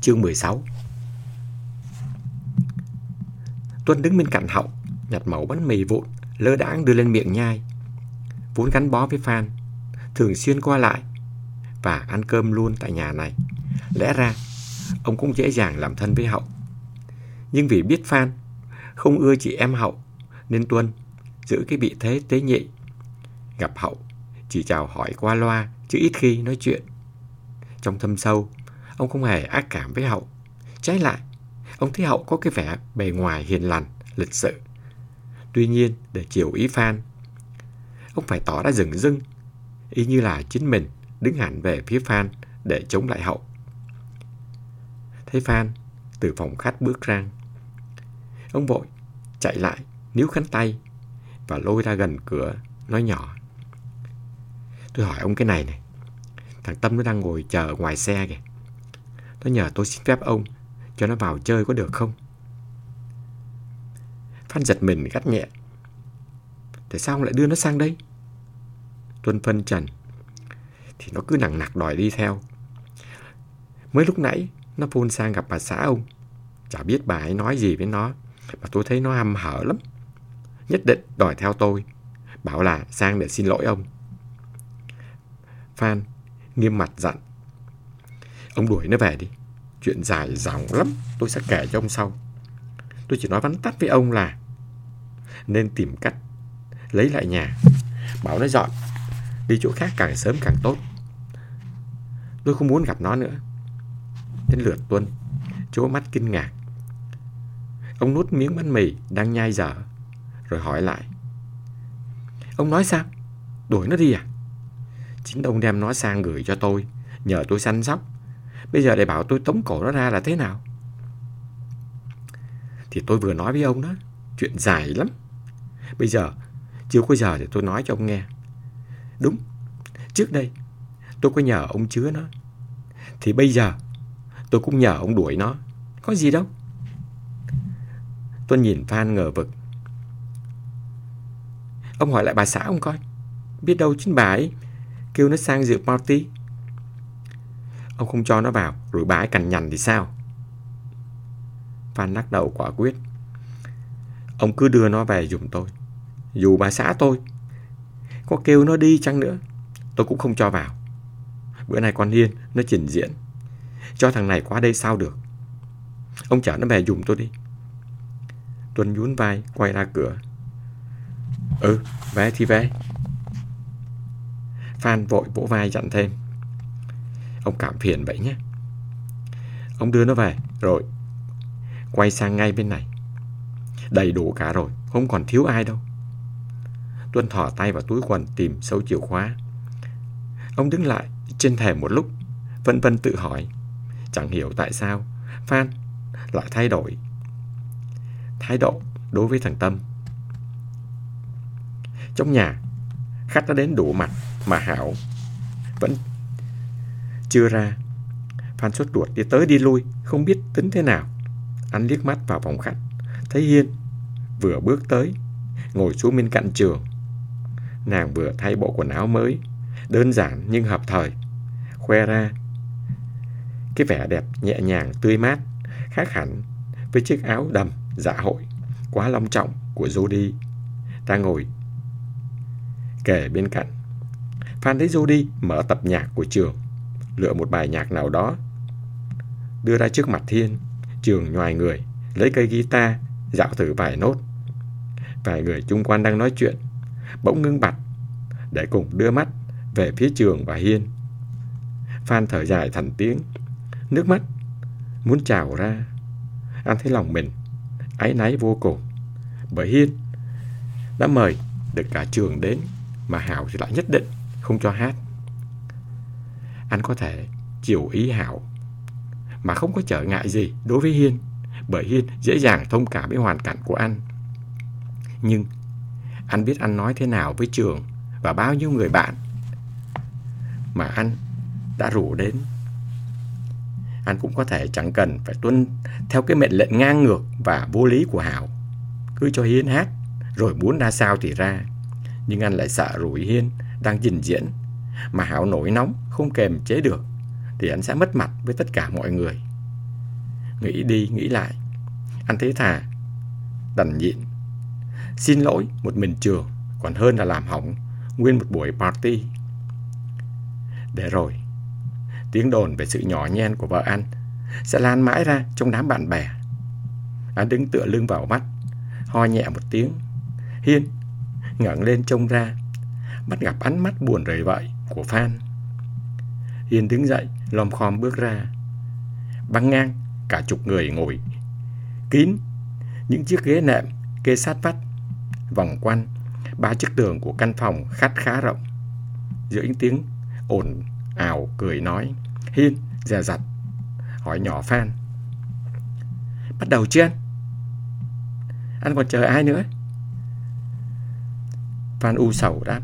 Chương 16 Tuân đứng bên cạnh hậu, nhặt mẩu bánh mì vụn, lơ đãng đưa lên miệng nhai. Vốn gắn bó với Phan, thường xuyên qua lại và ăn cơm luôn tại nhà này. Lẽ ra, ông cũng dễ dàng làm thân với Hậu. Nhưng vì biết Phan không ưa chị em Hậu, nên Tuân giữ cái vị thế tế nhị. Gặp Hậu, chỉ chào hỏi qua loa, chứ ít khi nói chuyện. Trong thâm sâu, ông không hề ác cảm với Hậu. Trái lại, ông thấy Hậu có cái vẻ bề ngoài hiền lành, lịch sự. Tuy nhiên, để chiều ý Phan, ông phải tỏ ra rừng rưng, y như là chính mình đứng hẳn về phía Phan để chống lại Hậu. Thấy Phan từ phòng khách bước ra, ông vội chạy lại, níu khánh tay và lôi ra gần cửa, nói nhỏ. Tôi hỏi ông cái này này, thằng Tâm nó đang ngồi chờ ngoài xe kìa. Nó nhờ tôi xin phép ông, cho nó vào chơi có được không? Phan giật mình gắt nhẹ. Tại sao ông lại đưa nó sang đây? Tuân phân trần. Thì nó cứ nặng nặc đòi đi theo. Mới lúc nãy, nó phun sang gặp bà xã ông. Chả biết bà ấy nói gì với nó. Mà tôi thấy nó hăm hở lắm. Nhất định đòi theo tôi. Bảo là sang để xin lỗi ông. Phan nghiêm mặt dặn. Ông đuổi nó về đi. Chuyện dài dòng lắm. Tôi sẽ kể cho ông sau. Tôi chỉ nói vắn tắt với ông là nên tìm cách lấy lại nhà. Bảo nó dọn đi chỗ khác càng sớm càng tốt. Tôi không muốn gặp nó nữa. Đến lượt Tuân, chố mắt kinh ngạc. Ông nuốt miếng bánh mì đang nhai dở, rồi hỏi lại. Ông nói sao? Đuổi nó đi à? Chính ông đem nó sang gửi cho tôi, nhờ tôi săn sóc. Bây giờ để bảo tôi tống cổ nó ra là thế nào? Thì tôi vừa nói với ông đó, chuyện dài lắm. Bây giờ, chưa có giờ thì tôi nói cho ông nghe. Đúng, trước đây tôi có nhờ ông chứa nó. Thì bây giờ tôi cũng nhờ ông đuổi nó. Có gì đâu. tôi nhìn Phan ngờ vực. Ông hỏi lại bà xã ông coi. Biết đâu chính bà ấy kêu nó sang dự party. Ông không cho nó vào, rồi bà ấy cằn nhằn thì sao? Phan lắc đầu quả quyết. Ông cứ đưa nó về dùm tôi. Dù bà xã tôi có kêu nó đi chăng nữa, Tôi cũng không cho vào. Bữa nay con Hiên nó trình diễn. Cho thằng này qua đây sao được? Ông chở nó về dùng tôi đi. Tuân nhún vai, Quay ra cửa. Ừ về thì về. Phan vội vỗ vai dặn thêm. Ông cảm phiền vậy nhé Ông đưa nó về Rồi Quay sang ngay bên này Đầy đủ cả rồi Không còn thiếu ai đâu Tuân thỏ tay vào túi quần tìm sâu chìa khóa. Ông đứng lại trên thềm một lúc, vân vân tự hỏi. Chẳng hiểu tại sao Phan lại thay đổi thái độ đối với thằng Tâm. Trong nhà, khách đã đến đủ mặt mà Hảo vẫn chưa ra. Phan sốt ruột đi tới đi lui, không biết tính thế nào. Anh liếc mắt vào phòng khách, thấy Hiên vừa bước tới, ngồi xuống bên cạnh trường. Nàng vừa thay bộ quần áo mới, đơn giản nhưng hợp thời, khoe ra. Cái vẻ đẹp nhẹ nhàng, tươi mát, khác hẳn với chiếc áo đầm dạ hội, quá long trọng của Jody đang ngồi kề bên cạnh. Phan thấy Jody mở tập nhạc của trường, lựa một bài nhạc nào đó, đưa ra trước mặt Thiên, trường nhoài người, lấy cây guitar, dạo thử vài nốt. Vài người chung quanh đang nói chuyện, bỗng ngưng bặt để cùng đưa mắt về phía trường và Hiên. Phan thở dài thành tiếng, nước mắt muốn trào ra. Anh thấy lòng mình áy náy vô cùng. Bởi Hiên đã mời được cả trường đến mà Hảo thì lại nhất định không cho hát. Anh có thể chiều ý Hảo mà không có trở ngại gì đối với Hiên bởi Hiên dễ dàng thông cảm với hoàn cảnh của anh. Nhưng anh biết anh nói thế nào với trường và bao nhiêu người bạn mà anh đã rủ đến. Anh cũng có thể chẳng cần phải tuân theo cái mệnh lệnh ngang ngược và vô lý của Hảo. Cứ cho Hiên hát, rồi muốn ra sao thì ra. Nhưng anh lại sợ rủi Hiên đang trình diễn, mà Hảo nổi nóng, không kềm chế được, thì anh sẽ mất mặt với tất cả mọi người. nghĩ đi nghĩ lại. Anh thấy thà, đành nhịn. Xin lỗi một mình trường, còn hơn là làm hỏng nguyên một buổi party. Để rồi, tiếng đồn về sự nhỏ nhen của vợ anh sẽ lan mãi ra trong đám bạn bè. Anh đứng tựa lưng vào mắt, ho nhẹ một tiếng. Hiên ngẩng lên trông ra, bắt gặp ánh mắt buồn rời vậy của Phan. Hiên đứng dậy, lom khom bước ra. Băng ngang, cả chục người ngồi. Kín những chiếc ghế nệm kê sát vách vòng quanh ba chiếc tường của căn phòng khát khá rộng. Giữa những tiếng ồn ào cười nói hiên dè dặt hỏi nhỏ phan. Bắt đầu chưa anh? Anh còn chờ ai nữa? Phan u sầu đáp.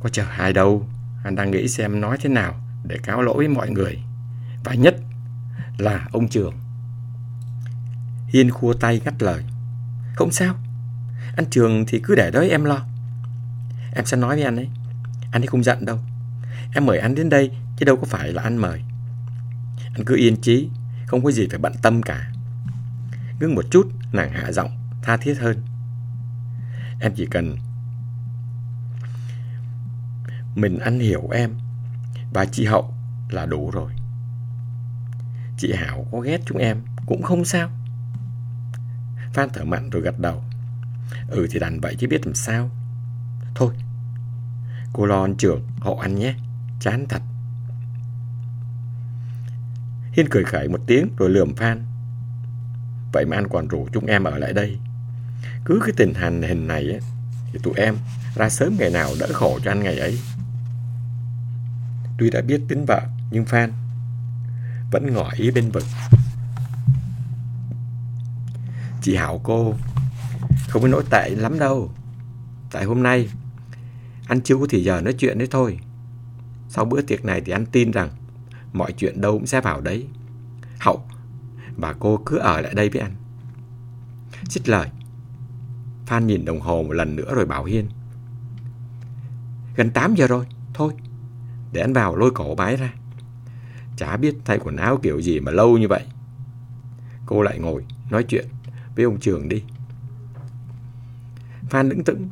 Có chờ ai đâu? Anh đang nghĩ xem nói thế nào để cáo lỗi với mọi người. Và nhất là ông trường. Hiên khua tay ngắt lời. Không sao. Anh Trường thì cứ để đó, em lo. Em sẽ nói với anh ấy. Anh ấy không giận đâu. Em mời anh đến đây, chứ đâu có phải là anh mời. Anh cứ yên chí, Không có gì phải bận tâm cả. Ngưng một chút, nàng hạ giọng Tha thiết hơn. Em chỉ cần mình anh hiểu em. Và chị Hậu là đủ rồi. Chị Hảo có ghét chúng em Cũng không sao. Phan thở mạnh rồi gật đầu. Ừ thì đành vậy chứ biết làm sao. Thôi Cô lo anh trưởng hộ anh nhé. Chán thật. Hiên cười khẩy một tiếng rồi lườm Phan. Vậy mà anh còn rủ chúng em ở lại đây. Cứ cái tình hành hình này ấy, Thì tụi em ra sớm ngày nào đỡ khổ cho anh ngày ấy. Tuy đã biết tính vợ, Nhưng Phan Vẫn ngỏ ý bên vực. Chị Hảo cô, không có nỗi tệ lắm đâu. Tại hôm nay, Anh chưa có thì giờ nói chuyện đấy thôi. Sau bữa tiệc này thì anh tin rằng Mọi chuyện đâu cũng sẽ vào đấy. Hậu Và cô cứ ở lại đây với anh. Xích lời, Phan nhìn đồng hồ một lần nữa rồi bảo Hiên. Gần 8 giờ rồi, Thôi. Để anh vào lôi cổ bái ra. Chả biết thay quần áo kiểu gì mà lâu như vậy. Cô lại ngồi, nói chuyện với ông Trường đi. Phan đứng tững,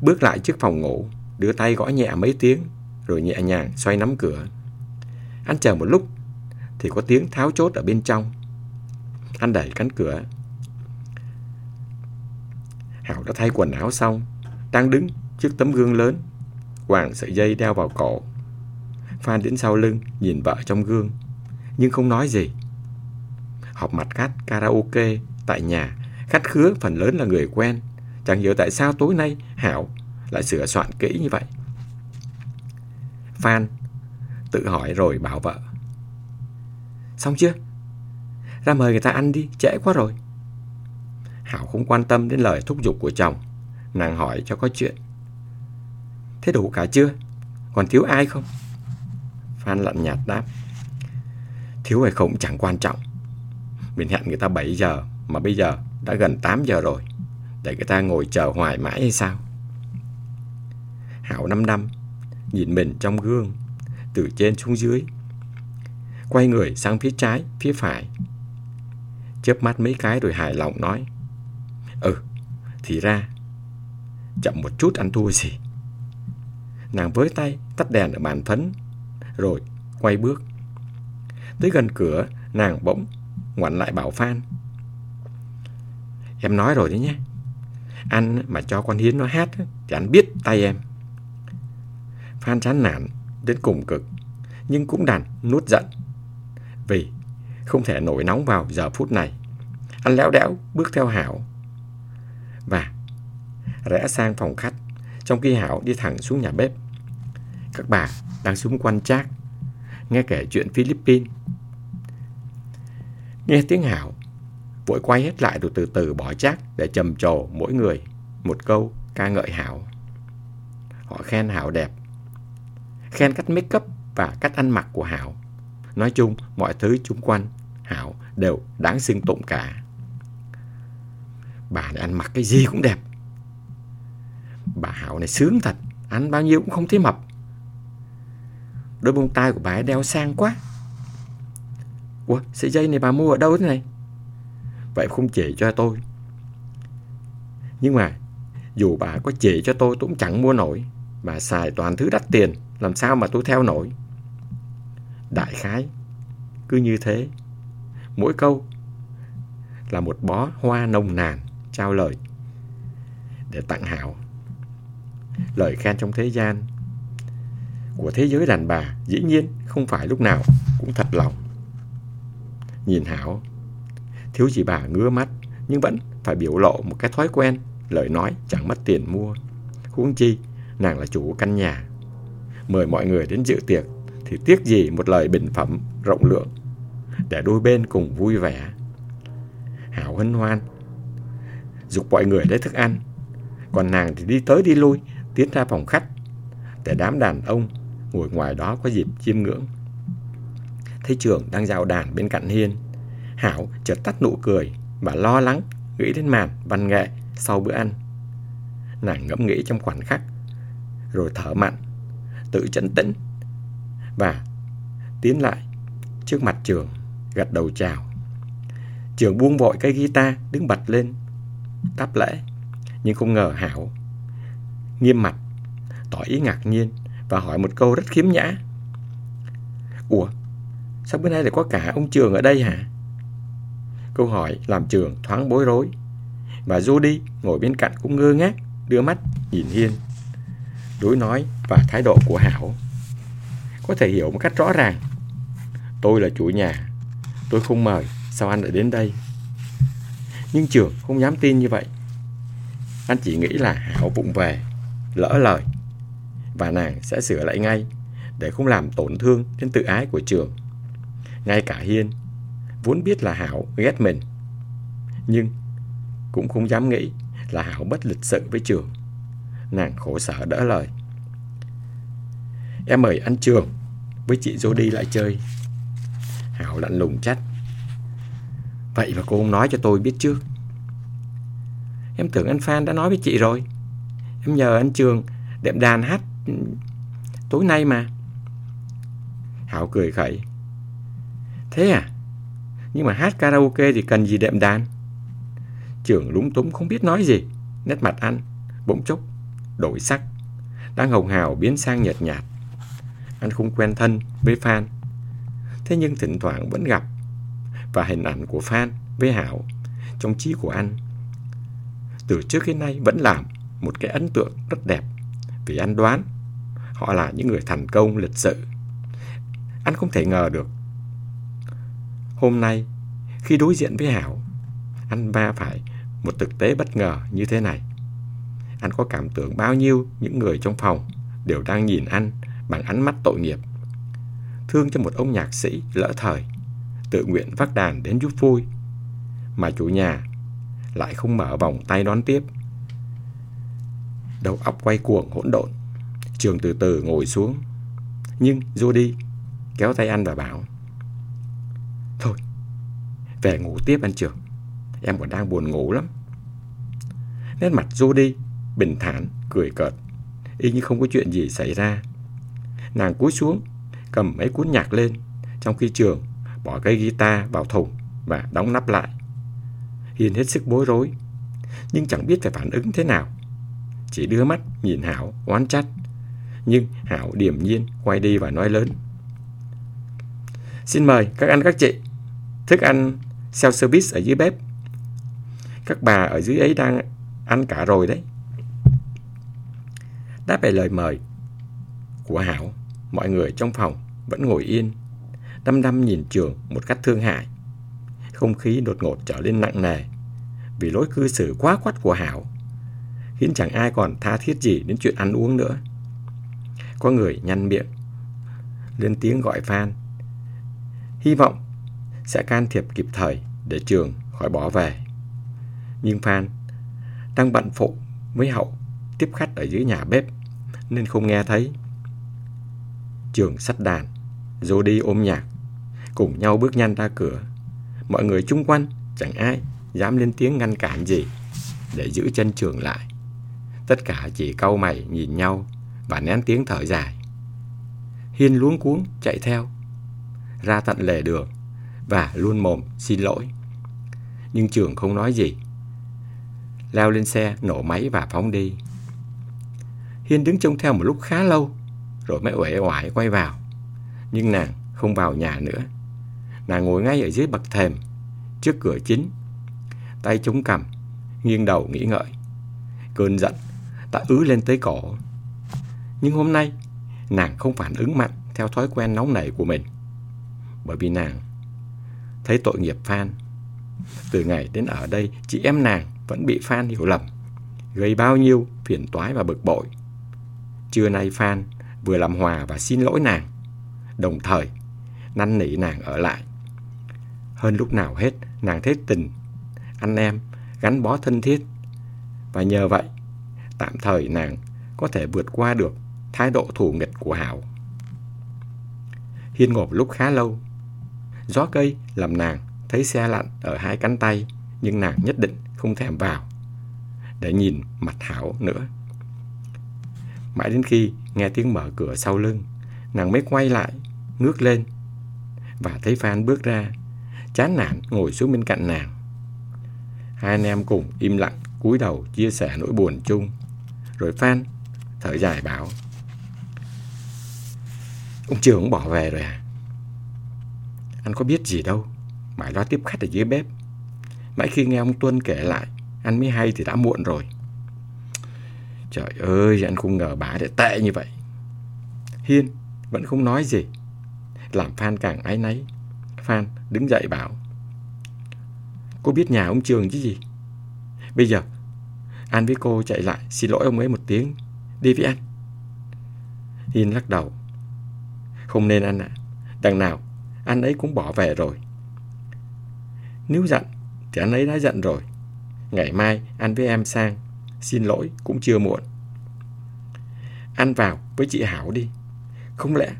Bước lại trước phòng ngủ, Đưa tay gõ nhẹ mấy tiếng, Rồi nhẹ nhàng xoay nắm cửa. Anh chờ một lúc, Thì có tiếng tháo chốt ở bên trong. Anh đẩy cánh cửa. Hảo đã thay quần áo xong, Đang đứng trước tấm gương lớn, Quàng sợi dây đeo vào cổ. Phan đến sau lưng Nhìn vợ trong gương Nhưng không nói gì Họp mặt khách karaoke tại nhà Khách khứa phần lớn là người quen Chẳng hiểu tại sao tối nay Hảo lại sửa soạn kỹ như vậy. Phan tự hỏi rồi bảo vợ. Xong chưa? Ra mời người ta ăn đi, trễ quá rồi. Hảo không quan tâm đến lời thúc giục của chồng. Nàng hỏi cho có chuyện. Thế đủ cả chưa? Còn thiếu ai không? Han lạnh nhạt đáp. Thiếu hay không chẳng quan trọng. Mình hẹn người ta 7 giờ mà bây giờ đã gần 8 giờ rồi. Để người ta ngồi chờ hoài mãi hay sao Hảo năm năm Nhìn mình trong gương Từ trên xuống dưới Quay người sang phía trái, phía phải Chớp mắt mấy cái rồi hài lòng nói Ừ, thì ra Chậm một chút ăn thua gì Nàng với tay tắt đèn ở bàn phấn rồi, quay bước. Tới gần cửa, Nàng bỗng ngoảnh lại bảo Phan. Em nói rồi đấy nhé. Anh mà cho con Hiến nó hát Thì anh biết tay em. Phan chán nản, đến cùng cực, Nhưng cũng đành nuốt giận. Vì không thể nổi nóng vào giờ phút này, Anh léo đẽo bước theo Hảo. Và rẽ sang phòng khách, Trong khi Hảo đi thẳng xuống nhà bếp. Các bà đang xung quanh chác Nghe kể chuyện Philippines Nghe tiếng Hảo Vội quay hết lại rồi từ từ bỏ chác để trầm trồ mỗi người một câu ca ngợi Hảo. Họ khen Hảo đẹp, khen cách make up và cách ăn mặc của Hảo. Nói chung, mọi thứ chung quanh Hảo đều đáng xưng tụng cả. Bà này ăn mặc cái gì cũng đẹp. Bà Hảo này sướng thật, ăn bao nhiêu cũng không thấy mập. Đôi bông tai của bà ấy đeo sang quá. Ủa, sợi dây này bà mua ở đâu thế này? Vậy không chỉ cho tôi. Nhưng mà dù bà có chỉ cho tôi tôi cũng chẳng mua nổi. Bà xài toàn thứ đắt tiền, làm sao mà tôi theo nổi? Đại khái, cứ như thế. Mỗi câu là một bó hoa nồng nàn trao lời để tặng Hảo. Lời khen trong thế gian của thế giới đàn bà dĩ nhiên không phải lúc nào cũng thật lòng. Nhìn Hảo, thiếu gì bà ngứa mắt nhưng vẫn phải biểu lộ một cái thói quen lời nói chẳng mất tiền mua. Huống chi, nàng là chủ căn nhà. Mời mọi người đến dự tiệc thì tiếc gì một lời bình phẩm rộng lượng để đôi bên cùng vui vẻ. Hảo hân hoan, dục mọi người lấy thức ăn, còn nàng thì đi tới đi lui, tiến ra phòng khách để đám đàn ông ngồi ngoài đó có dịp chiêm ngưỡng. Thấy trường đang dạo đàn bên cạnh hiên, Hảo chợt tắt nụ cười và lo lắng nghĩ đến màn văn nghệ sau bữa ăn. Nàng ngẫm nghĩ trong khoảnh khắc, rồi thở mạnh, tự trấn tĩnh và tiến lại trước mặt trường, gật đầu chào. Trường buông vội cây guitar, đứng bật lên, đáp lễ, nhưng không ngờ Hảo nghiêm mặt, tỏ ý ngạc nhiên và hỏi một câu rất khiếm nhã. Ủa, sao bữa nay lại có cả ông Trường ở đây hả? Câu hỏi làm Trường thoáng bối rối. Và Judy ngồi bên cạnh cũng ngơ ngác, đưa mắt nhìn Hiên. Đối nói và thái độ của Hảo có thể hiểu một cách rõ ràng. Tôi là chủ nhà, tôi không mời, sao anh lại đến đây? Nhưng Trường không dám tin như vậy. Anh chỉ nghĩ là Hảo vụng về, lỡ lời và nàng sẽ sửa lại ngay để không làm tổn thương đến tự ái của Trường. Ngay cả Hiên vốn biết là Hảo ghét mình, nhưng cũng không dám nghĩ là Hảo bất lịch sự với Trường. Nàng khổ sở đỡ lời. Em mời anh Trường với chị Jody lại chơi. Hảo lạnh lùng trách. Vậy mà cô không nói cho tôi biết trước. Em tưởng anh Phan đã nói với chị rồi. Em nhờ anh Trường đệm đàn hát tối nay mà. Hảo cười khẩy. Thế à? Nhưng mà hát karaoke thì cần gì đệm đàn? Trường lúng túng không biết nói gì. Nét mặt anh bỗng chốc, đổi sắc. Đang hồng hào biến sang nhợt nhạt. Anh không quen thân với Phan. Thế nhưng thỉnh thoảng vẫn gặp. Và hình ảnh của Phan với Hảo trong trí của anh. Từ trước đến nay vẫn làm một cái ấn tượng rất đẹp. Vì anh đoán họ là những người thành công lịch sự. Anh không thể ngờ được. Hôm nay, khi đối diện với Hảo, anh va phải một thực tế bất ngờ như thế này. Anh có cảm tưởng bao nhiêu những người trong phòng đều đang nhìn anh bằng ánh mắt tội nghiệp. Thương cho một ông nhạc sĩ lỡ thời, tự nguyện vác đàn đến giúp vui, mà chủ nhà lại không mở vòng tay đón tiếp. Đầu óc quay cuồng hỗn độn, Trường từ từ ngồi xuống. Nhưng Judy kéo tay anh và bảo Thôi, về ngủ tiếp anh Trường. Em còn đang buồn ngủ lắm. Nét mặt Judy bình thản, cười cợt, y như không có chuyện gì xảy ra. Nàng cúi xuống, cầm mấy cuốn nhạc lên, trong khi Trường bỏ cây guitar vào thùng và đóng nắp lại. Hiền hết sức bối rối, nhưng chẳng biết phải phản ứng thế nào. Chỉ đưa mắt nhìn Hảo oán trách. Nhưng Hảo điểm nhiên quay đi và nói lớn. Xin mời các anh các chị, thức ăn self-service ở dưới bếp. Các bà ở dưới ấy đang ăn cả rồi đấy. Đáp lại lời mời của Hảo, mọi người trong phòng vẫn ngồi yên, đăm đăm nhìn trường một cách thương hại. Không khí đột ngột trở lên nặng nề vì lối cư xử quá quắt của Hảo, khiến chẳng ai còn tha thiết gì đến chuyện ăn uống nữa. Có người nhăn miệng, lên tiếng gọi Phan. Hy vọng sẽ can thiệp kịp thời để trường khỏi bỏ về. Nhưng Phan đang bận phụ với Hậu tiếp khách ở dưới nhà bếp nên không nghe thấy. Trường sắt đàn, rồi đi ôm nhạc, cùng nhau bước nhanh ra cửa. Mọi người chung quanh chẳng ai dám lên tiếng ngăn cản gì để giữ chân trường lại. Tất cả chỉ cau mày nhìn nhau và nén tiếng thở dài. Hiên luống cuống chạy theo, ra tận lề đường và luôn mồm xin lỗi. Nhưng Trường không nói gì. Leo lên xe, nổ máy và phóng đi. Hiên đứng trông theo một lúc khá lâu, rồi mới uể oải quay vào. Nhưng nàng không vào nhà nữa. Nàng ngồi ngay ở dưới bậc thềm, trước cửa chính, tay chống cằm, nghiêng đầu nghĩ ngợi. Cơn giận đã ứ lên tới cổ. Nhưng hôm nay, nàng không phản ứng mạnh theo thói quen nóng nảy của mình. Bởi vì nàng thấy tội nghiệp Phan. Từ ngày đến ở đây, chị em nàng vẫn bị Phan hiểu lầm, gây bao nhiêu phiền toái và bực bội. Trưa nay Phan vừa làm hòa và xin lỗi nàng, đồng thời năn nỉ nàng ở lại. Hơn lúc nào hết, nàng thấy tình, anh em gắn bó thân thiết. Và nhờ vậy, tạm thời nàng có thể vượt qua được thái độ thù nghịch của Hảo. Hiên ngồi lúc khá lâu. Gió cây làm nàng thấy xe lạnh ở hai cánh tay, nhưng nàng nhất định không thèm vào để nhìn mặt Hảo nữa. Mãi đến khi nghe tiếng mở cửa sau lưng, nàng mới quay lại, ngước lên và thấy Phan bước ra, chán nản ngồi xuống bên cạnh nàng. Hai anh em cùng im lặng cúi đầu chia sẻ nỗi buồn chung. Rồi Phan thở dài bảo Ông trưởng bỏ về rồi à? Anh có biết gì đâu, mãi lo tiếp khách ở dưới bếp. Mãi khi nghe ông Tuân kể lại, anh mới hay thì đã muộn rồi. Trời ơi, anh không ngờ bà lại tệ như vậy. Hiên vẫn không nói gì. Làm Phan càng áy náy. Phan đứng dậy bảo. Cô biết nhà ông Trường chứ gì? Bây giờ, anh với cô chạy lại xin lỗi ông ấy một tiếng. Đi với anh. Hiên lắc đầu. Không nên anh ạ. À. Đằng nào, anh ấy cũng bỏ về rồi. Nếu giận, thì anh ấy đã giận rồi. Ngày mai, anh với em sang Xin lỗi cũng chưa muộn Anh vào với chị Hảo đi Không lẽ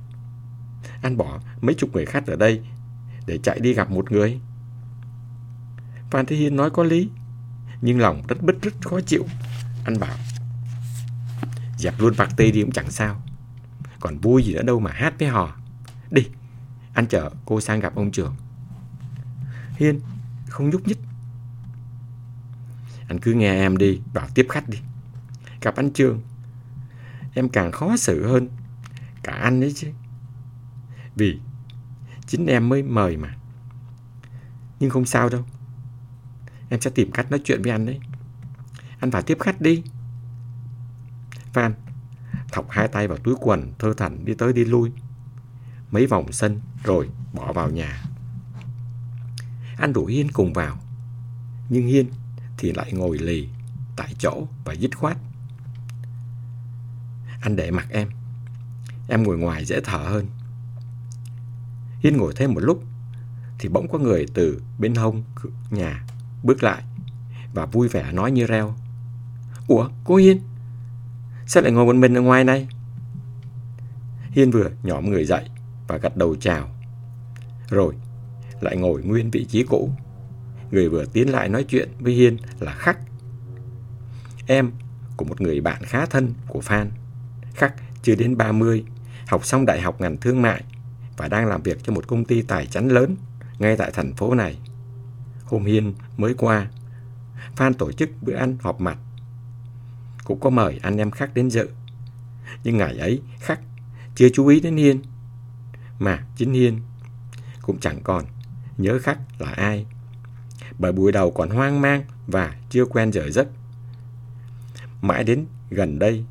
Anh bỏ mấy chục người khách ở đây Để chạy đi gặp một người Phan Thế Hiên nói có lý Nhưng lòng rất bứt rất khó chịu Anh bảo Dẹp luôn party đi cũng chẳng sao còn vui gì nữa đâu mà hát với hò Đi Anh chở cô sang gặp ông trưởng Hiên không nhúc nhích anh cứ nghe em đi, bảo tiếp khách đi. Gặp anh Trương, em càng khó xử hơn. Cả anh ấy chứ. Vì chính em mới mời mà. Nhưng không sao đâu. Em sẽ tìm cách nói chuyện với anh đấy. Anh phải tiếp khách đi. Phan thọc hai tay vào túi quần, thơ thảnh đi tới đi lui. Mấy vòng sân rồi bỏ vào nhà. Anh rủ Hiên cùng vào. Nhưng Hiên thì lại ngồi lì tại chỗ và dứt khoát. Anh để mặc em. Em ngồi ngoài dễ thở hơn. Hiên ngồi thêm một lúc thì bỗng có người từ bên hông nhà bước lại và vui vẻ nói như reo. Ủa, cô Hiên? Sao lại ngồi một mình ở ngoài này? Hiên vừa nhóm người dậy và gật đầu chào. Rồi lại ngồi nguyên vị trí cũ. Người vừa tiến lại nói chuyện với Hiên là Khắc. Em của một người bạn khá thân của Phan. Khắc chưa đến 30, học xong đại học ngành thương mại và đang làm việc cho một công ty tài chánh lớn ngay tại thành phố này. Hôm Hiên mới qua, Phan tổ chức bữa ăn họp mặt. Cũng có mời anh em khác đến dự. Nhưng ngày ấy Khắc chưa chú ý đến Hiên. Mà chính Hiên cũng chẳng còn nhớ Khắc là ai bởi buổi đầu còn hoang mang và chưa quen dở giấc. Mãi đến gần đây,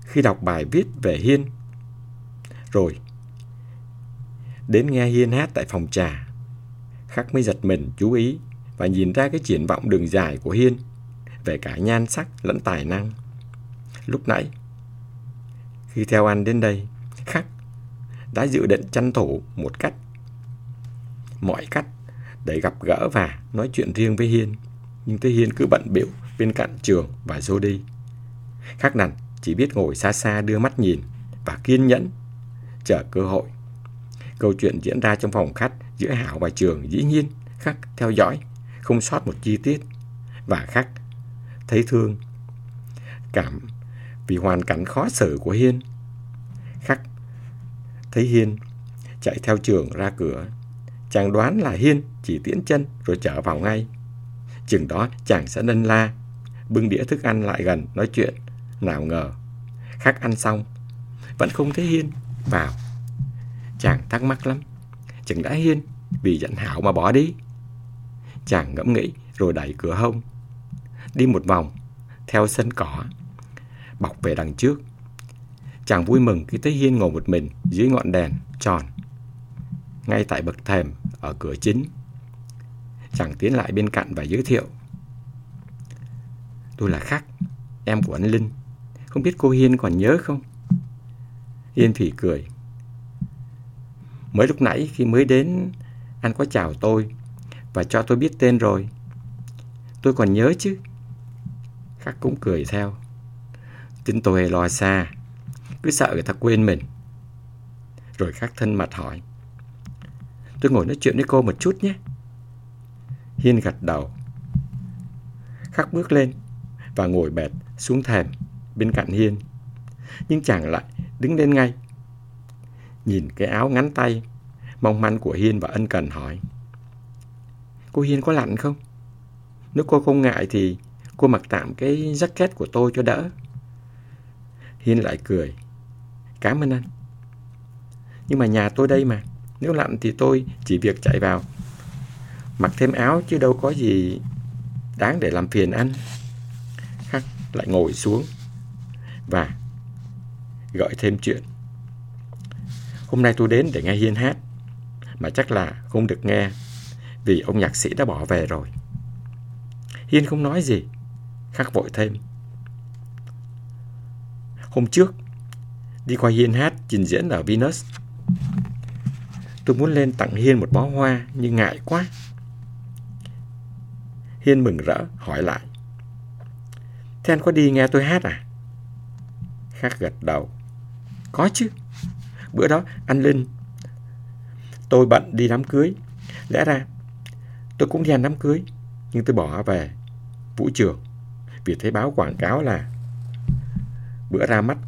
khi đọc bài viết về Hiên, rồi đến nghe Hiên hát tại phòng trà, khắc mới giật mình chú ý và nhìn ra cái triển vọng đường dài của Hiên về cả nhan sắc lẫn tài năng. Lúc nãy, khi theo anh đến đây, khắc đã dự định tranh thủ một cách mọi cách để gặp gỡ và nói chuyện riêng với Hiên. Nhưng thấy Hiên cứ bận biểu bên cạnh Trường và Jody. Khắc nằn chỉ biết ngồi xa xa đưa mắt nhìn và kiên nhẫn chờ cơ hội. Câu chuyện diễn ra trong phòng khách giữa Hảo và Trường dĩ nhiên Khắc theo dõi, không sót một chi tiết. Và Khắc thấy thương, cảm vì hoàn cảnh khó xử của Hiên. Khắc thấy Hiên chạy theo Trường ra cửa chàng đoán là Hiên chỉ tiễn chân rồi trở vào ngay. Chừng đó chàng sẽ nân la, bưng đĩa thức ăn lại gần nói chuyện. Nào ngờ, khắc ăn xong, vẫn không thấy Hiên vào. Chàng thắc mắc lắm, chừng đã Hiên vì giận Hảo mà bỏ đi. Chàng ngẫm nghĩ rồi đẩy cửa hông, đi một vòng, theo sân cỏ, bọc về đằng trước. Chàng vui mừng khi thấy Hiên ngồi một mình dưới ngọn đèn tròn, ngay tại bậc thềm ở cửa chính. Chàng tiến lại bên cạnh và giới thiệu. Tôi là Khắc, em của anh Linh. Không biết cô Hiên còn nhớ không? Hiên thì cười. Mới lúc nãy khi mới đến, anh có chào tôi và cho tôi biết tên rồi. Tôi còn nhớ chứ. Khắc cũng cười theo. Tính tôi lo xa, cứ sợ người ta quên mình. Rồi Khắc thân mặt hỏi. Tôi ngồi nói chuyện với cô một chút nhé. Hiên gật đầu. Khắc bước lên và ngồi bệt xuống thềm bên cạnh Hiên. Nhưng chàng lại đứng lên ngay. Nhìn cái áo ngắn tay, mong manh của Hiên và ân cần hỏi. Cô Hiên có lạnh không? Nếu cô không ngại thì cô mặc tạm cái jacket của tôi cho đỡ. Hiên lại cười. Cảm ơn anh. Nhưng mà nhà tôi đây mà. Nếu lạnh thì tôi chỉ việc chạy vào. Mặc thêm áo chứ đâu có gì đáng để làm phiền anh. Khắc lại ngồi xuống và gợi thêm chuyện. Hôm nay tôi đến để nghe Hiên hát, mà chắc là không được nghe vì ông nhạc sĩ đã bỏ về rồi. Hiên không nói gì, khắc vội thêm. Hôm trước, đi qua Hiên hát trình diễn ở Venus. Tôi muốn lên tặng Hiên một bó hoa nhưng ngại quá. Hiên mừng rỡ hỏi lại. Thế anh có đi nghe tôi hát à? Khắc gật đầu. Có chứ. Bữa đó anh Linh Tôi bận đi đám cưới Lẽ ra tôi cũng đi ăn đám cưới Nhưng tôi bỏ về vũ trường vì thấy báo quảng cáo là Bữa ra mắt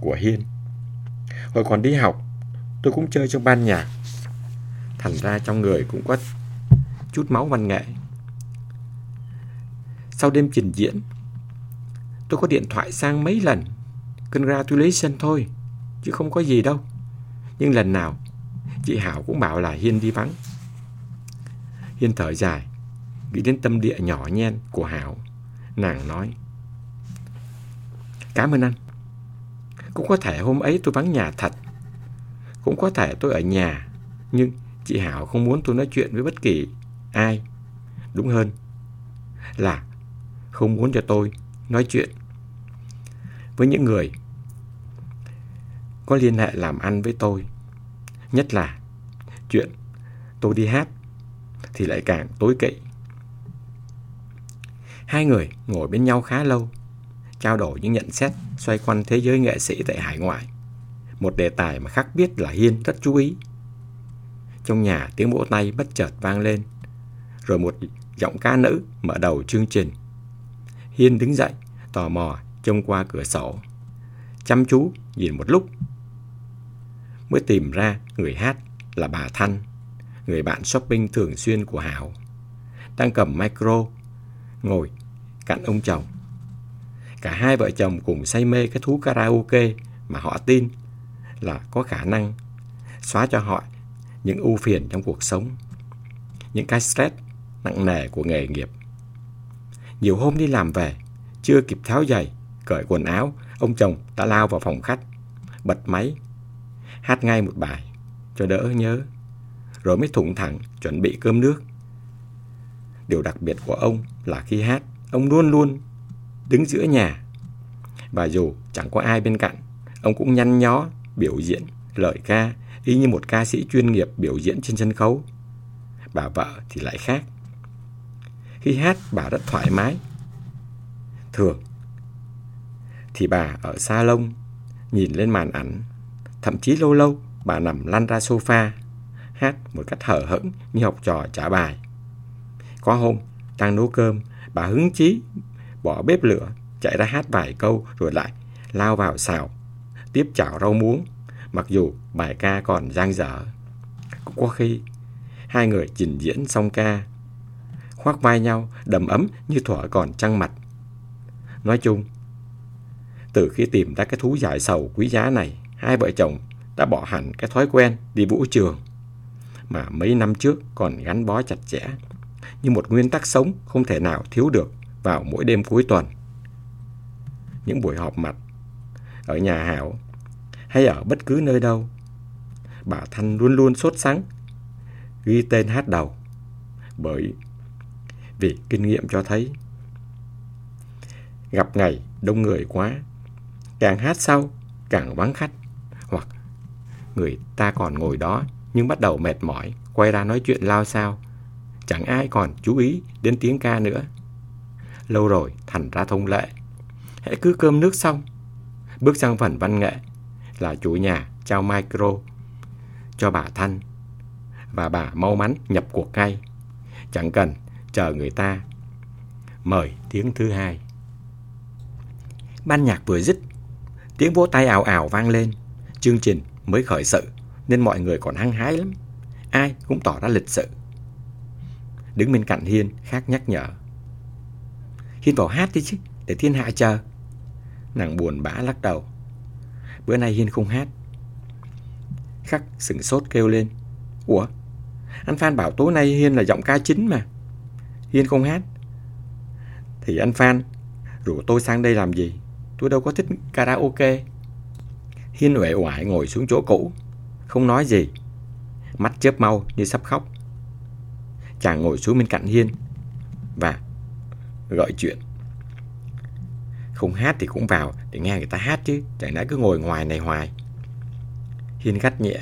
của Hiên. Hồi còn đi học, Tôi cũng chơi trong ban nhạc. Thành ra trong người cũng có Chút máu văn nghệ. Sau đêm trình diễn, Tôi có điện thoại sang mấy lần Congratulations thôi, Chứ không có gì đâu. Nhưng lần nào, Chị Hảo cũng bảo là Hiên đi vắng. Hiên thở dài, Nghĩ đến tâm địa nhỏ nhen của Hảo. Nàng nói Cảm ơn anh Cũng có thể hôm ấy tôi vắng nhà thật Cũng có thể tôi ở nhà, Nhưng chị Hảo không muốn tôi nói chuyện với bất kỳ ai Đúng hơn Là không muốn cho tôi nói chuyện với những người có liên hệ làm ăn với tôi. Nhất là chuyện tôi đi hát thì lại càng tối kỵ. Hai người ngồi bên nhau khá lâu, trao đổi những nhận xét xoay quanh thế giới nghệ sĩ tại hải ngoại. Một đề tài mà Khắc biết là Hiên rất chú ý. Trong nhà tiếng vỗ tay bất chợt vang lên, rồi một giọng ca nữ mở đầu chương trình. Hiên đứng dậy, tò mò trông qua cửa sổ. Chăm chú nhìn một lúc mới tìm ra người hát là bà Thanh, người bạn shopping thường xuyên của Hảo. Đang cầm micro, ngồi cạnh ông chồng. Cả hai vợ chồng cùng say mê cái thú karaoke mà họ tin là có khả năng xóa cho họ những ưu phiền trong cuộc sống, những cái stress nặng nề của nghề nghiệp. Nhiều hôm đi làm về, chưa kịp tháo giày, cởi quần áo, ông chồng đã lao vào phòng khách, bật máy hát ngay một bài cho đỡ nhớ, rồi mới thủng thẳng chuẩn bị cơm nước. Điều đặc biệt của ông là khi hát, ông luôn luôn đứng giữa nhà. Và dù chẳng có ai bên cạnh, ông cũng nhăn nhó biểu diễn lời ca y như một ca sĩ chuyên nghiệp biểu diễn trên sân khấu. Bà vợ thì lại khác. Khi hát bà rất thoải mái. Thường thì bà ở salon nhìn lên màn ảnh Thậm chí lâu lâu bà nằm lăn ra sofa, hát một cách hở hững như học trò trả bài. Có hôm, đang nấu cơm, bà hứng chí, bỏ bếp lửa, chạy ra hát vài câu rồi lại lao vào xào, tiếp chảo rau muống, mặc dù bài ca còn giang dở. Cũng có khi, hai người trình diễn xong ca, khoác vai nhau đầm ấm như thuở còn trăng mặt. Nói chung, từ khi tìm ra cái thú giải sầu quý giá này, hai vợ chồng đã bỏ hẳn cái thói quen đi vũ trường mà mấy năm trước còn gắn bó chặt chẽ như một nguyên tắc sống không thể nào thiếu được vào mỗi đêm cuối tuần. Những buổi họp mặt ở nhà Hảo hay ở bất cứ nơi đâu, bà Thanh luôn luôn sốt sắng ghi tên hát đầu bởi vì kinh nghiệm cho thấy gặp ngày đông người quá càng hát sau càng vắng khách hoặc người ta còn ngồi đó nhưng bắt đầu mệt mỏi quay ra nói chuyện lao sao chẳng ai còn chú ý đến tiếng ca nữa. Lâu rồi, thành ra thông lệ. Hãy cứ cơm nước xong, bước sang phần văn nghệ là chủ nhà trao micro cho bà Thanh và bà mau mắn nhập cuộc ngay. Chẳng cần chờ người ta. Mời tiếng thứ hai. Ban nhạc vừa dứt, tiếng vỗ tay ảo ảo vang lên. Chương trình mới khởi sự, nên mọi người còn hăng hái lắm. Ai cũng tỏ ra lịch sự đứng bên cạnh Hiên, khác nhắc nhở. Hiên vào hát đi chứ, để thiên hạ chờ. Nàng buồn bã lắc đầu. Bữa nay Hiên không hát. Khắc sừng sốt kêu lên. Ủa? Anh Phan bảo tối nay Hiên là giọng ca chính mà. Hiên không hát. Thì anh Phan, rủ tôi sang đây làm gì? Tôi đâu có thích karaoke. Hiên uể oải ngồi xuống chỗ cũ. Không nói gì. Mắt chớp mau như sắp khóc chàng ngồi xuống bên cạnh Hiên và gọi chuyện. Không hát thì cũng vào để nghe người ta hát chứ, chẳng lẽ cứ ngồi ngoài này hoài? Hiên gắt nhẹ.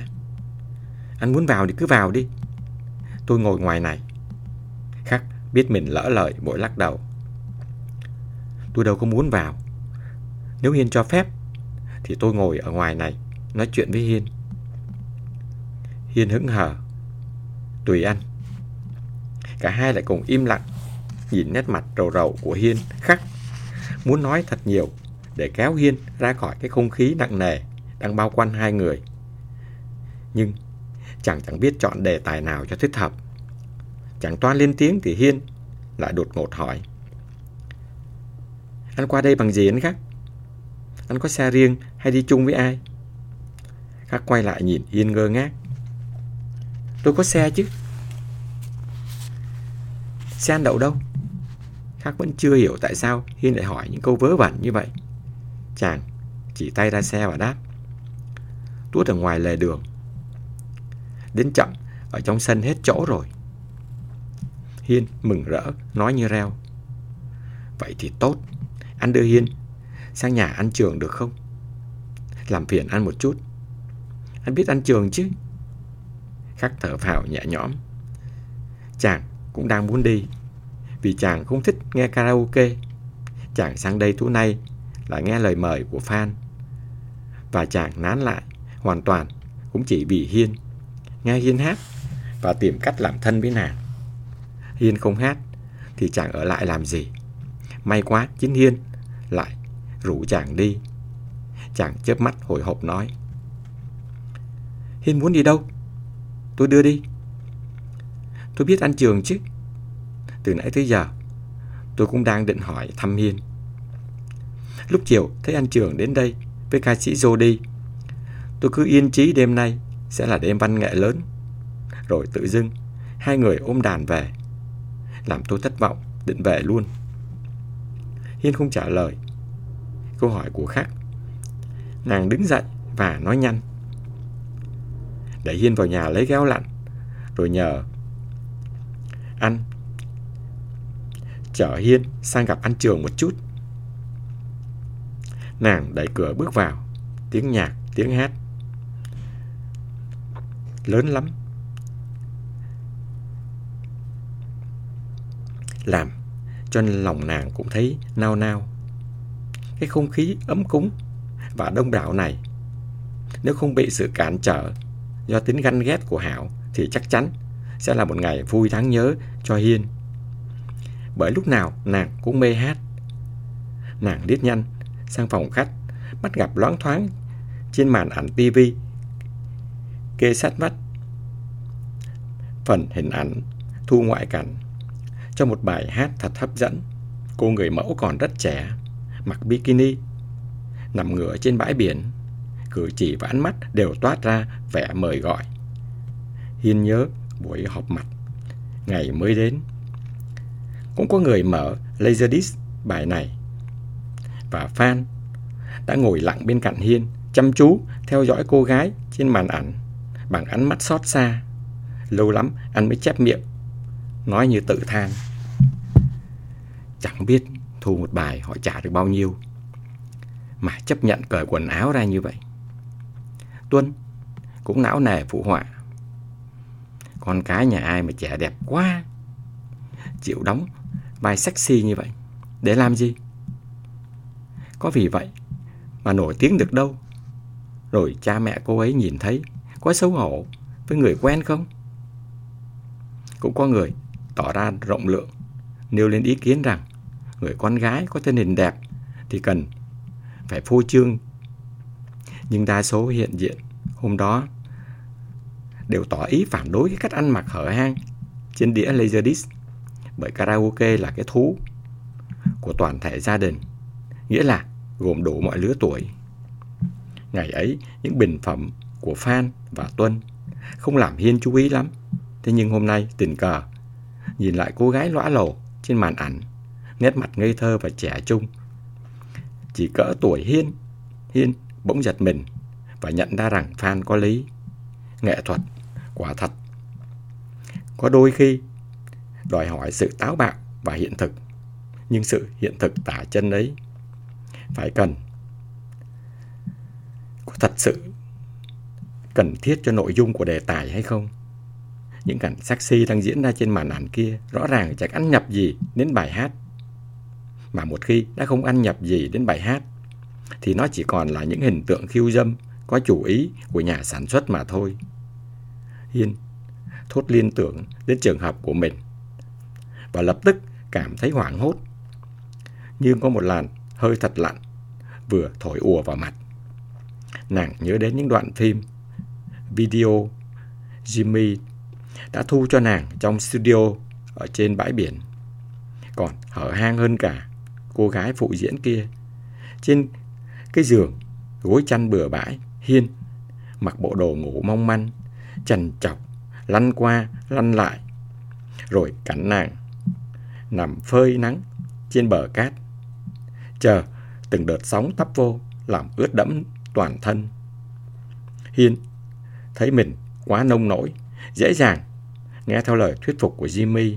Anh muốn vào thì cứ vào đi. Tôi ngồi ngoài này. Khắc biết mình lỡ lời mỗi lắc đầu. Tôi đâu có muốn vào. Nếu Hiên cho phép, thì tôi ngồi ở ngoài này, nói chuyện với Hiên. Hiên hững hờ. Tùy anh cả hai lại cùng im lặng nhìn nét mặt rầu rầu của Hiên khắc. Muốn nói thật nhiều để kéo Hiên ra khỏi cái không khí nặng nề đang bao quanh hai người. Nhưng chàng chẳng biết chọn đề tài nào cho thích hợp. Chẳng toan lên tiếng thì Hiên lại đột ngột hỏi. Anh qua đây bằng gì anh khắc? Anh có xe riêng hay đi chung với ai? Khắc quay lại nhìn Hiên ngơ ngác. Tôi có xe chứ sen đậu đâu? Khắc vẫn chưa hiểu tại sao Hiên lại hỏi những câu vớ vẩn như vậy. Chàng chỉ tay ra xe và đáp. Tuốt ở ngoài lề đường. Đến chậm, ở trong sân hết chỗ rồi. Hiên mừng rỡ, nói như reo. Vậy thì tốt, anh đưa Hiên sang nhà ăn trường được không? Làm phiền ăn một chút. Anh biết ăn trường chứ? Khắc thở phào nhẹ nhõm. Chàng cũng đang muốn đi vì chàng không thích nghe karaoke. Chàng sang đây tối nay là nghe lời mời của fan. Và chàng nán lại, hoàn toàn cũng chỉ vì Hiên. Nghe Hiên hát và tìm cách làm thân với nàng. Hiên không hát thì chàng ở lại làm gì. May quá chính Hiên lại rủ chàng đi. Chàng chớp mắt hồi hộp nói. Hiên muốn đi đâu? Tôi đưa đi. Tôi biết anh trường chứ. Từ nãy tới giờ, tôi cũng đang định hỏi thăm Hiên. Lúc chiều thấy anh Trường đến đây với ca sĩ Jody. Tôi cứ yên chí đêm nay sẽ là đêm văn nghệ lớn. Rồi tự dưng, hai người ôm đàn về. Làm tôi thất vọng, định về luôn. Hiên không trả lời. Câu hỏi của khác. Nàng đứng dậy và nói nhanh. Để Hiên vào nhà lấy gáo lạnh, rồi nhờ anh chở Hiên sang gặp anh Trường một chút. Nàng đẩy cửa bước vào, tiếng nhạc, tiếng hát. Lớn lắm. Làm cho lòng nàng cũng thấy nao nao. Cái không khí ấm cúng và đông đảo này, nếu không bị sự cản trở do tính ganh ghét của Hảo thì chắc chắn sẽ là một ngày vui đáng nhớ cho Hiên bởi lúc nào nàng cũng mê hát. Nàng liếc nhanh sang phòng khách, bắt gặp loáng thoáng trên màn ảnh tivi kê sát vách. phần hình ảnh thu ngoại cảnh cho một bài hát thật hấp dẫn. Cô người mẫu còn rất trẻ, mặc bikini, nằm ngửa trên bãi biển, cử chỉ và ánh mắt đều toát ra vẻ mời gọi. Hiên nhớ buổi họp mặt, ngày mới đến. Cũng có người mở Laserdisc bài này. Và fan đã ngồi lặng bên cạnh Hiên, chăm chú theo dõi cô gái trên màn ảnh bằng ánh mắt xót xa. Lâu lắm anh mới chép miệng, nói như tự than. Chẳng biết thu một bài họ trả được bao nhiêu Mà chấp nhận cởi quần áo ra như vậy Tuân cũng não nề phụ họa Con cái nhà ai mà trẻ đẹp quá Chịu đóng vai sexy như vậy. Để làm gì? Có vì vậy Mà nổi tiếng được đâu. Rồi cha mẹ cô ấy nhìn thấy, Có xấu hổ với người quen không? Cũng có người tỏ ra rộng lượng, Nêu lên ý kiến rằng Người con gái có thân hình đẹp Thì cần phải phô trương. Nhưng đa số hiện diện Hôm đó Đều tỏ ý phản đối cái cách ăn mặc hở hang Trên đĩa Laserdisc. Bởi karaoke là cái thú Của toàn thể gia đình Nghĩa là gồm đủ mọi lứa tuổi Ngày ấy Những bình phẩm của Phan và Tuân Không làm Hiên chú ý lắm Thế nhưng hôm nay tình cờ Nhìn lại cô gái lõa lồ trên màn ảnh nét mặt ngây thơ và trẻ trung. Chỉ cỡ tuổi Hiên, Hiên bỗng giật mình và nhận ra rằng Phan có lý. Nghệ thuật, quả thật. Có đôi khi đòi hỏi sự táo bạo và hiện thực, nhưng sự hiện thực tả chân ấy phải cần có thật sự cần thiết cho nội dung của đề tài hay không? Những cảnh sexy đang diễn ra trên màn ảnh kia rõ ràng chẳng ăn nhập gì đến bài hát mà một khi đã không ăn nhập gì đến bài hát thì nó chỉ còn là những hình tượng khiêu dâm có chủ ý của nhà sản xuất mà thôi. Hiên thốt liên tưởng đến trường hợp của mình và lập tức cảm thấy hoảng hốt nhưng có một làn hơi thật lạnh vừa thổi ùa vào mặt. Nàng nhớ đến những đoạn phim video Jimmy đã thu cho nàng trong studio ở trên bãi biển. Còn hở hang hơn cả cô gái phụ diễn kia. Trên cái giường, gối chăn bừa bãi, hiên, mặc bộ đồ ngủ mong manh, chằn chọc, lăn qua, lăn lại. Rồi cảnh nàng, nằm phơi nắng trên bờ cát. Chờ từng đợt sóng tấp vô, làm ướt đẫm toàn thân. Hiên thấy mình quá nông nổi, dễ dàng nghe theo lời thuyết phục của Jimmy,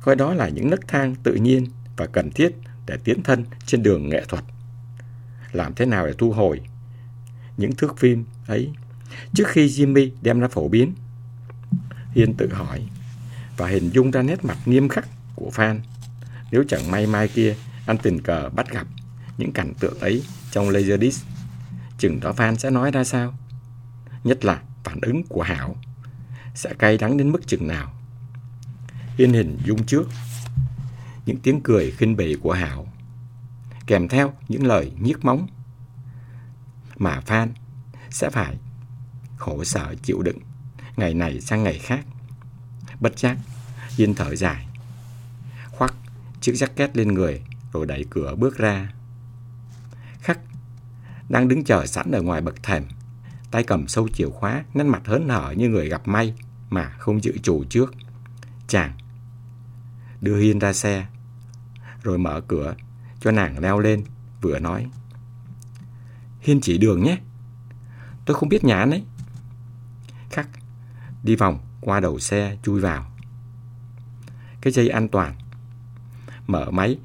coi đó là những nấc thang tự nhiên và cần thiết để tiến thân trên đường nghệ thuật. Làm thế nào để thu hồi những thước phim ấy trước khi Jimmy đem ra phổ biến? Hiên tự hỏi và hình dung ra nét mặt nghiêm khắc của fan Nếu chẳng may mai kia anh tình cờ bắt gặp những cảnh tượng ấy trong Laserdisc, chừng đó fan sẽ nói ra sao? Nhất là phản ứng của Hảo sẽ cay đắng đến mức chừng nào. yên hình dung trước những tiếng cười khinh bỉ của Hảo, kèm theo những lời nhiếc móng mà fan sẽ phải khổ sở chịu đựng ngày này sang ngày khác. Bất giác, Yên thở dài, chiếc jacket lên người rồi đẩy cửa bước ra. Khắc đang đứng chờ sẵn ở ngoài bậc thềm, tay cầm sâu chìa khóa, nét mặt hớn hở như người gặp may mà không dự chủ trước. Chàng đưa Hiên ra xe, rồi mở cửa cho nàng leo lên, vừa nói. Hiên chỉ đường nhé, tôi không biết nhà anh ấy. Khắc đi vòng qua đầu xe chui vào. Cái dây an toàn, mở máy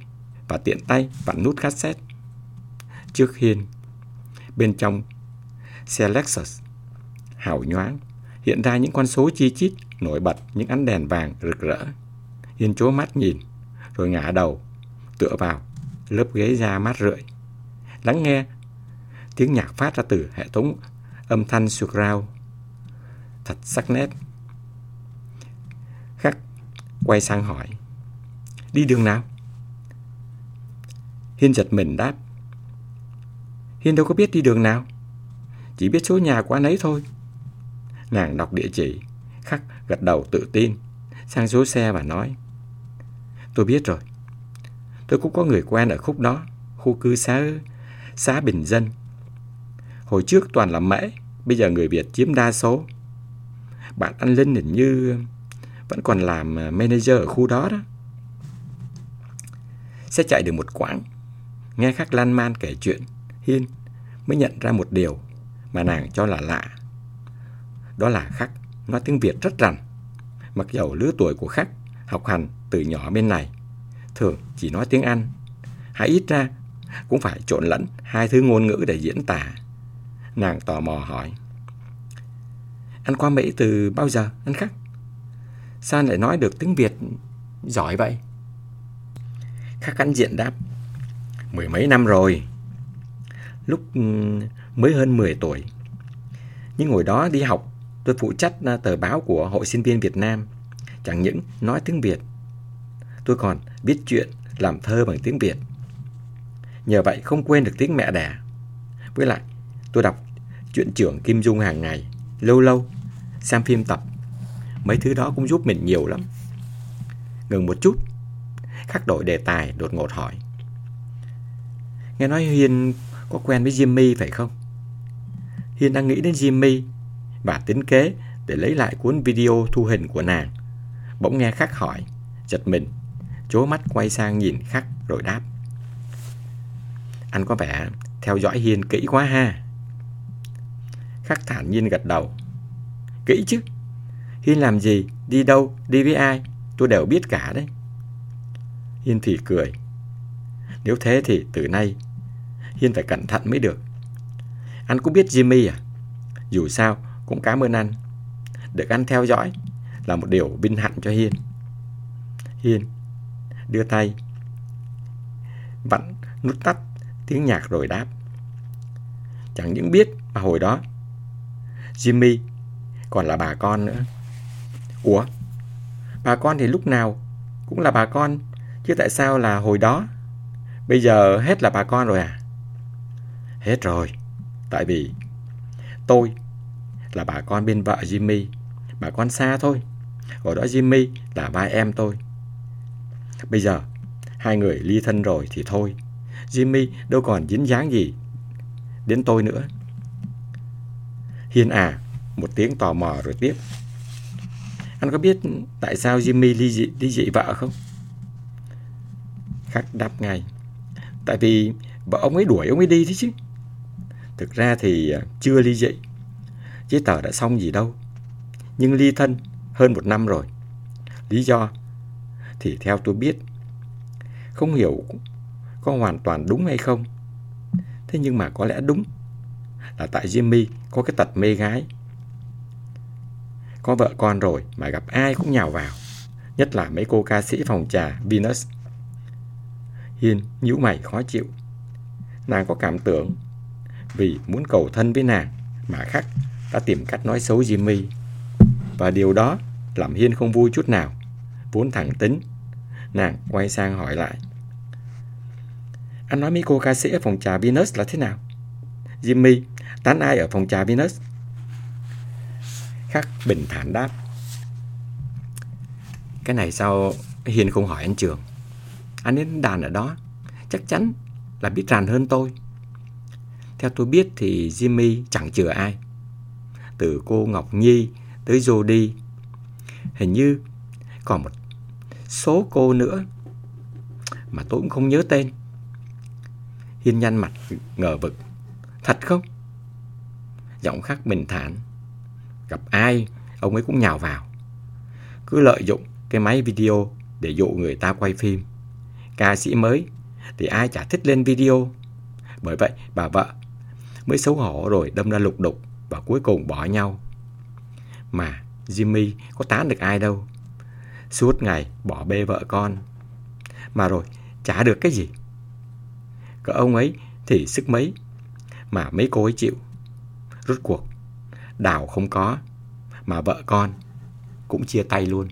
và tiện tay vặn nút cassette. Trước Hiên, bên trong xe Lexus, hào nhoáng, hiện ra những con số chi chít nổi bật những ánh đèn vàng rực rỡ. Hiên chố mắt nhìn, rồi ngả đầu, tựa vào lớp ghế da mát rượi. Lắng nghe tiếng nhạc phát ra từ hệ thống âm thanh surround. Thật sắc nét. Khắc quay sang hỏi. Đi đường nào? Hiên giật mình đáp. Hiên đâu có biết đi đường nào. Chỉ biết số nhà của anh ấy thôi. Nàng đọc địa chỉ, Khắc gật đầu tự tin, sang số xe và nói. Tôi biết rồi. Tôi cũng có người quen ở khúc đó, khu cư xá, xá Bình Dân. Hồi trước toàn là mễ, bây giờ người Việt chiếm đa số. Bạn anh Linh hình như vẫn còn làm manager ở khu đó đó. Sẽ chạy được một quãng. Nghe Khắc lan man kể chuyện, Hiên mới nhận ra một điều mà nàng cho là lạ. Đó là Khắc nói tiếng Việt rất rành. Mặc dầu lứa tuổi của Khắc học hành từ nhỏ bên này, thường chỉ nói tiếng Anh. Hay ít ra cũng phải trộn lẫn hai thứ ngôn ngữ để diễn tả. Nàng tò mò hỏi. Anh qua Mỹ từ bao giờ, anh Khắc? Sao lại nói được tiếng Việt giỏi vậy? Khắc ăn diện đáp. Mười mấy năm rồi. Lúc ừ, mới hơn 10 tuổi. Nhưng hồi đó đi học, tôi phụ trách à, tờ báo của Hội sinh viên Việt Nam. Chẳng những nói tiếng Việt, tôi còn biết chuyện, làm thơ bằng tiếng Việt. Nhờ vậy không quên được tiếng mẹ đẻ. Với lại, tôi đọc chuyện trưởng Kim Dung hàng ngày, lâu lâu, xem phim tập. Mấy thứ đó cũng giúp mình nhiều lắm. Ngừng một chút, khắc đổi đề tài đột ngột hỏi. Nghe nói Hiền có quen với Jimmy phải không? Hiên đang nghĩ đến Jimmy và tính kế để lấy lại cuốn video thu hình của nàng. Bỗng nghe Khắc hỏi, giật mình, chố mắt quay sang nhìn Khắc rồi đáp. Anh có vẻ theo dõi Hiên kỹ quá ha. Khắc thản nhiên gật đầu. Kỹ chứ. Hiên làm gì, đi đâu, đi với ai, tôi đều biết cả đấy. Hiên thì cười. Nếu thế thì từ nay Hiên phải cẩn thận mới được. Anh cũng biết Jimmy à? Dù sao, cũng cảm ơn anh. Được anh theo dõi là một điều vinh hạnh cho Hiên. Hiên đưa tay vặn nút tắt tiếng nhạc rồi đáp. Chẳng những biết mà hồi đó Jimmy còn là bà con nữa. Ủa? Bà con thì lúc nào cũng là bà con, chứ tại sao là hồi đó? Bây giờ hết là bà con rồi à? Hết rồi. Tại vì tôi là bà con bên vợ Jimmy, bà con xa thôi. Hồi đó Jimmy là ba em tôi. Bây giờ, hai người ly thân rồi thì thôi. Jimmy đâu còn dính dáng gì đến tôi nữa. Hiên à, một tiếng tò mò rồi tiếp. Anh có biết tại sao Jimmy ly dị, ly dị vợ không? Khắc đáp ngay. Tại vì vợ ông ấy đuổi ông ấy đi thế chứ. Thực ra thì à, chưa ly dị. Giấy tờ đã xong gì đâu. Nhưng ly thân hơn một năm rồi. Lý do thì theo tôi biết, không hiểu có hoàn toàn đúng hay không. Thế nhưng mà có lẽ đúng là tại Jimmy có cái tật mê gái. Có vợ con rồi mà gặp ai cũng nhào vào. Nhất là mấy cô ca sĩ phòng trà Venus. Hiên nhíu mày khó chịu. Nàng có cảm tưởng vì muốn cầu thân với nàng mà khắc đã tìm cách nói xấu Jimmy. Và điều đó làm Hiên không vui chút nào. Vốn thẳng tính. Nàng quay sang hỏi lại. Anh nói mấy cô ca sĩ ở phòng trà Venus là thế nào? Jimmy, tán ai ở phòng trà Venus? Khắc bình thản đáp. Cái này sao Hiên không hỏi anh Trường? Anh đến đàn ở đó, chắc chắn là biết ràn hơn tôi. Theo tôi biết thì Jimmy chẳng chừa ai. Từ cô Ngọc Nhi tới Jody. Hình như còn một số cô nữa mà tôi cũng không nhớ tên. Hiên nhăn mặt ngờ vực. Thật không? Giọng khắc bình thản. Gặp ai, ông ấy cũng nhào vào. Cứ lợi dụng cái máy video để dụ người ta quay phim. Ca sĩ mới thì ai chả thích lên video. Bởi vậy bà vợ mới xấu hổ rồi đâm ra lục đục và cuối cùng bỏ nhau. Mà Jimmy có tán được ai đâu. Suốt ngày bỏ bê vợ con. Mà rồi chả được cái gì. Cỡ ông ấy thì sức mấy mà mấy cô ấy chịu. Rốt cuộc đào không có mà vợ con cũng chia tay luôn.